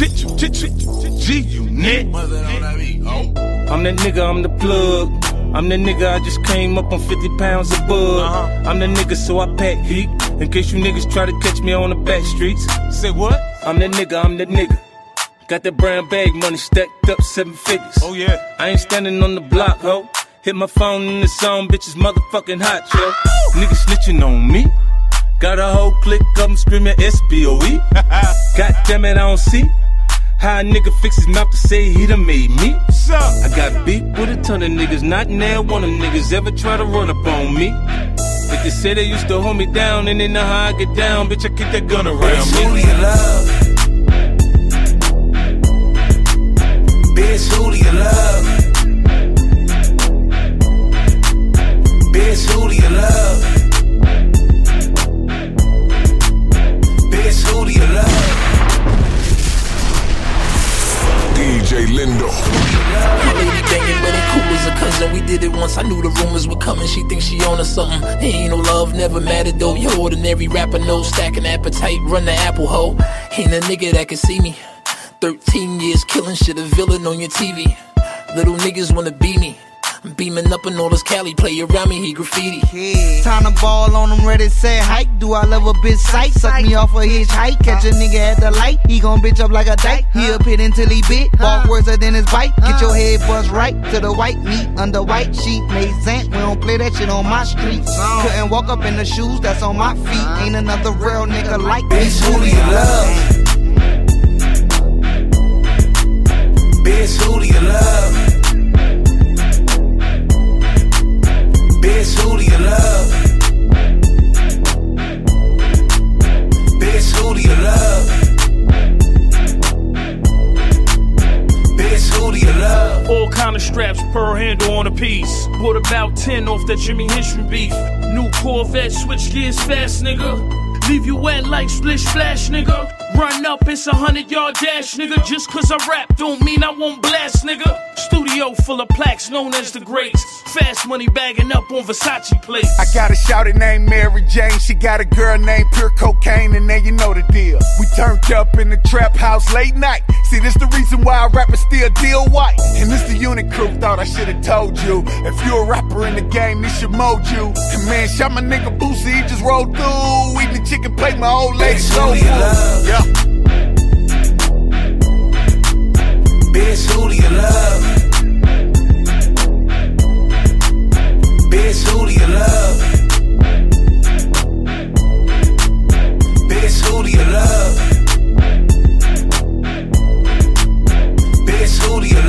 G unit. I'm that nigga, I'm the plug. I'm the nigga, I just came up on 50 pounds of bug. Uh-huh. I'm the nigga, so I pack heat. In case you niggas try to catch me on the back streets. Say what? I'm the nigga, I'm the nigga. Got that brown bag money stacked up seven figures. Oh yeah. I ain't standing on the block, ho. Hit my phone in the song, bitches motherfucking hot, yo. Niggas snitching on me. Got a whole clique of them screaming SBOE. God damn it, I don't see how a nigga fix his mouth to say he done made me. Up? I got beat with a ton of niggas, not now one of niggas ever try to run up on me. If they say they used to hold me down and they know how I get down, bitch, I keep that gun around Bitch, who do me. you love? Lindo. Lady banging, but cool as a cousin. We did it once. I knew the rumors were coming. She thinks she on to something. Ain't no love, never mattered though. Your ordinary rapper, no stacking appetite. Run the apple hoe. Ain't a nigga that can see me. 13 years killing shit, a villain on your TV. Little niggas wanna be me. I'm beaming up and all this Cali play around me, he graffiti. Time to ball on them, ready, set, hike. Do I love a bitch sight? Suck me off a hitch hike. Catch a nigga at the light. He gon' bitch up like a dyke. He'll pit until he bit. Walk worse than his bite. Get your head bust right to the white meat under white sheet. Made sense. We don't play that shit on my street. Couldn't walk up in the shoes that's on my feet. Ain't another real nigga like me. Bitch, who do you love? All kind of straps per handle on a piece. Bought about 10 off that Jimmy Henry beef. New Corvette, switch gears fast, nigga. Leave you wet like splish splash, nigga. Run up, it's a hundred yard dash, nigga. Just cause I rap don't mean I won't blast, nigga. Studio full of plaques known as the greats. Fast money bagging up on Versace plates. I got a shouty named Mary Jane. She got a girl named Pure Cocaine, and then you know the deal. We turned up in the trap house late night. See, this the reason why rappers still deal white. And this the unit crew thought I should've told you. If you a rapper in the game, this should mold you. And man, shot my nigga Boosie, he just rolled through. Eating the chicken plate, my old lady Bitch, soul